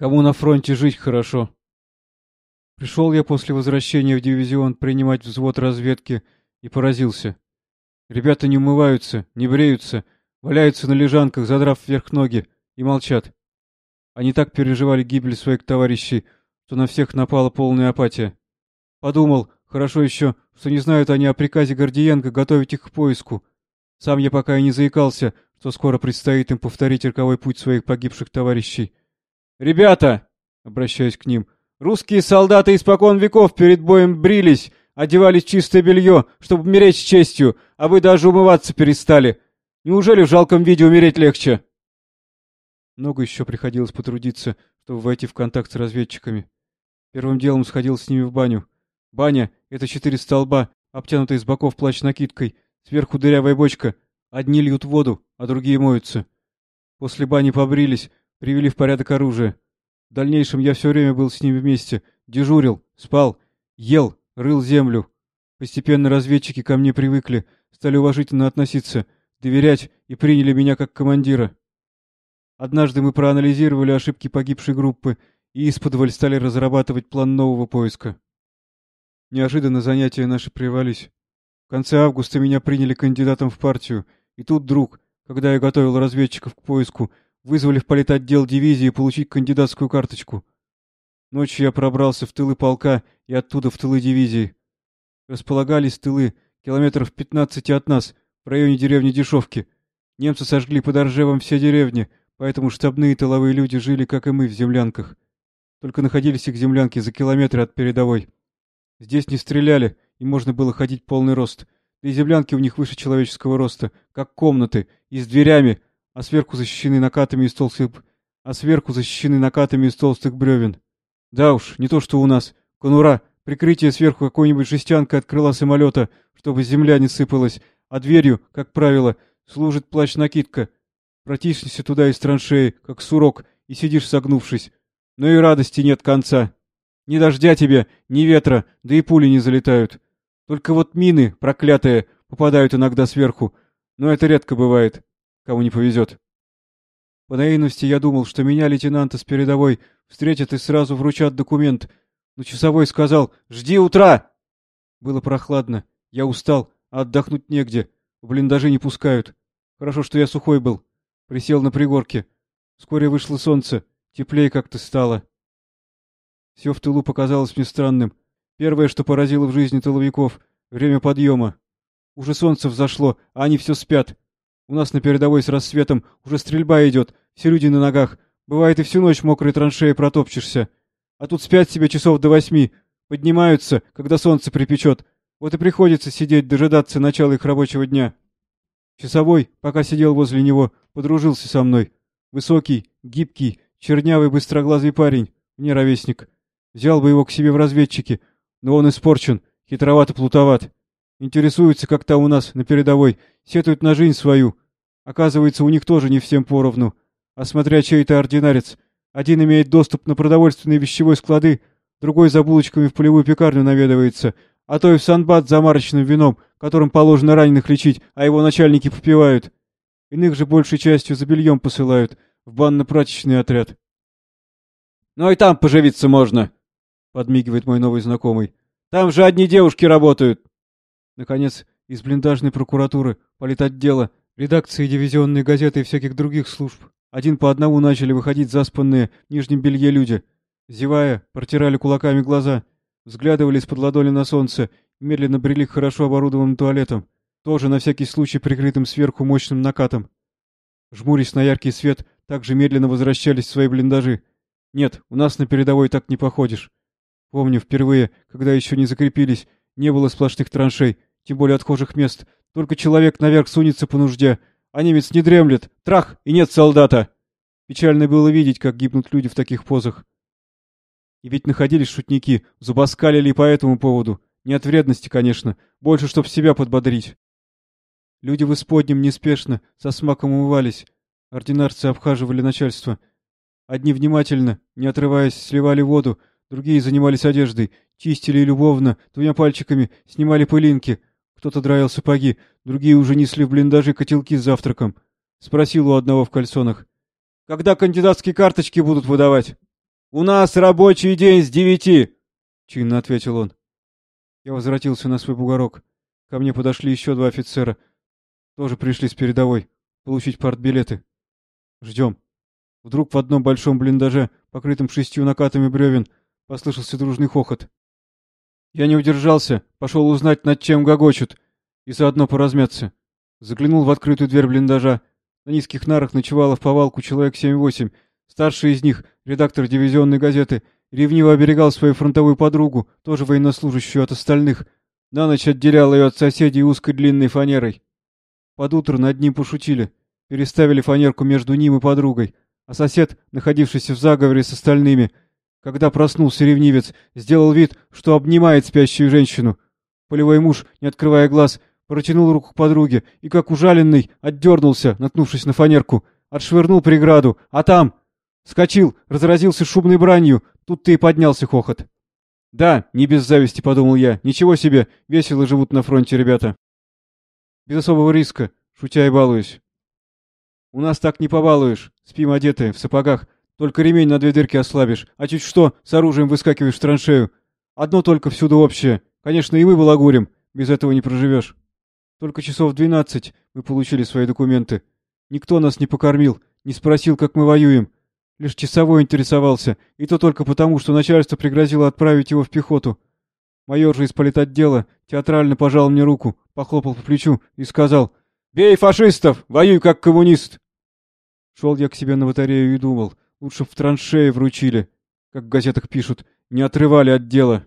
Кому на фронте жить хорошо. Пришел я после возвращения в дивизион принимать взвод разведки и поразился. Ребята не умываются, не бреются, валяются на лежанках, задрав вверх ноги, и молчат. Они так переживали гибель своих товарищей, что на всех напала полная апатия. Подумал, хорошо еще, что не знают они о приказе Гордиенко готовить их к поиску. Сам я пока и не заикался, что скоро предстоит им повторить роковой путь своих погибших товарищей. «Ребята!» — обращаюсь к ним. «Русские солдаты испокон веков перед боем брились, одевались в чистое белье, чтобы умереть с честью, а вы даже умываться перестали. Неужели в жалком виде умереть легче?» Много еще приходилось потрудиться, чтобы войти в контакт с разведчиками. Первым делом сходил с ними в баню. Баня — это четыре столба, обтянутые с боков плащ-накидкой, сверху дырявая бочка. Одни льют воду, а другие моются. После бани побрились, привели в порядок оружие. В дальнейшем я все время был с ними вместе, дежурил, спал, ел, рыл землю. Постепенно разведчики ко мне привыкли, стали уважительно относиться, доверять и приняли меня как командира. Однажды мы проанализировали ошибки погибшей группы и исподволь стали разрабатывать план нового поиска. Неожиданно занятия наши прервались. В конце августа меня приняли кандидатом в партию, и тут вдруг, когда я готовил разведчиков к поиску, вызвали в политотдел дивизии получить кандидатскую карточку. Ночью я пробрался в тылы полка и оттуда в тылы дивизии. Располагались тылы километров пятнадцати от нас, в районе деревни Дешевки. Немцы сожгли под Оржевом все деревни, поэтому штабные тыловые люди жили, как и мы, в землянках. Только находились их землянки за километры от передовой. Здесь не стреляли, и можно было ходить полный рост. Да и землянки у них выше человеческого роста, как комнаты, и с дверями, а сверху защищены накатами из толстых... а сверху защищены накатами из толстых бревен. Да уж, не то что у нас. Конура, прикрытие сверху какой-нибудь жестянкой от крыла самолета, чтобы земля не сыпалась, а дверью, как правило, служит плащ-накидка. Протиснешься туда из траншеи, как сурок, и сидишь согнувшись. Но и радости нет конца. Ни дождя тебе, ни ветра, да и пули не залетают. Только вот мины, проклятые, попадают иногда сверху, но это редко бывает, кому не повезет. По наивности я думал, что меня, лейтенанта с передовой, встретят и сразу вручат документ, но часовой сказал «Жди утра!» Было прохладно, я устал, а отдохнуть негде, в блиндажи не пускают. Хорошо, что я сухой был. Присел на пригорке. Вскоре вышло солнце, теплее как-то стало. Все в тылу показалось мне странным. Первое, что поразило в жизни тыловиков — время подъема. Уже солнце взошло, а они все спят. У нас на передовой с рассветом уже стрельба идет, все люди на ногах. Бывает и всю ночь мокрой траншеи протопчешься. А тут спят себе часов до восьми, поднимаются, когда солнце припечет. Вот и приходится сидеть, дожидаться начала их рабочего дня. Часовой, пока сидел возле него, подружился со мной. Высокий, гибкий, чернявый, быстроглазый парень, мне ровесник. Взял бы его к себе в разведчики, но он испорчен, хитроват и плутоват. Интересуется, как там у нас, на передовой, сетуют на жизнь свою. Оказывается, у них тоже не всем поровну. А смотря чей-то ординарец, один имеет доступ на продовольственные вещевой склады, другой за булочками в полевую пекарню наведывается, а то и в санбат за марочным вином, которым положено раненых лечить, а его начальники попивают. Иных же большей частью за бельем посылают, в банно-прачечный отряд. «Ну и там поживиться можно», — подмигивает мой новый знакомый. «Там же одни девушки работают!» Наконец, из блиндажной прокуратуры, политотдела, редакции дивизионной газеты и всяких других служб один по одному начали выходить заспанные в нижнем белье люди. Зевая, протирали кулаками глаза, взглядывали из-под ладони на солнце медленно брели к хорошо оборудованным туалетам, тоже на всякий случай прикрытым сверху мощным накатом. Жмурясь на яркий свет, также медленно возвращались в свои блиндажи. Нет, у нас на передовой так не походишь. Помню, впервые, когда еще не закрепились, не было сплошных траншей, тем более отхожих мест. Только человек наверх сунется по нужде, а немец не дремлет. Трах, и нет солдата. Печально было видеть, как гибнут люди в таких позах. И ведь находились шутники, зубоскалили по этому поводу. Не от вредности, конечно, больше, чтоб себя подбодрить. Люди в исподнем неспешно, со смаком умывались. Ординарцы обхаживали начальство. Одни внимательно, не отрываясь, сливали воду, Другие занимались одеждой, чистили любовно, двумя пальчиками, снимали пылинки. Кто-то драил сапоги, другие уже несли в блиндажи котелки с завтраком. Спросил у одного в кальсонах. «Когда кандидатские карточки будут выдавать?» «У нас рабочий день с девяти!» — чинно ответил он. Я возвратился на свой бугорок. Ко мне подошли еще два офицера. Тоже пришли с передовой. Получить партбилеты. Ждем. Вдруг в одном большом блиндаже, покрытом шестью накатами бревен, послышался дружный хохот. Я не удержался, пошел узнать, над чем гогочут, и заодно поразмяться. Заглянул в открытую дверь блиндажа. На низких нарах ночевало в повалку человек семь-восемь. Старший из них, редактор дивизионной газеты, ревниво оберегал свою фронтовую подругу, тоже военнослужащую от остальных. На ночь отделял ее от соседей узкой длинной фанерой. Под утро над ним пошутили. Переставили фанерку между ним и подругой. А сосед, находившийся в заговоре с остальными, когда проснулся ревнивец, сделал вид, что обнимает спящую женщину. Полевой муж, не открывая глаз, протянул руку к подруге и, как ужаленный, отдернулся, наткнувшись на фанерку, отшвырнул преграду, а там... Скочил, разразился шумной бранью, тут-то и поднялся хохот. «Да, не без зависти», — подумал я. «Ничего себе, весело живут на фронте ребята». Без особого риска, шутя и балуюсь. «У нас так не побалуешь. Спим одетые, в сапогах. Только ремень на две дырки ослабишь, а чуть что, с оружием выскакиваешь в траншею. Одно только всюду общее. Конечно, и мы балагурим, без этого не проживешь. Только часов двенадцать мы получили свои документы. Никто нас не покормил, не спросил, как мы воюем. Лишь часовой интересовался, и то только потому, что начальство пригрозило отправить его в пехоту. Майор же из политотдела театрально пожал мне руку, похлопал по плечу и сказал «Бей фашистов! Воюй как коммунист!» Шел я к себе на батарею и думал, лучше в траншеи вручили, как в газетах пишут, не отрывали от дела.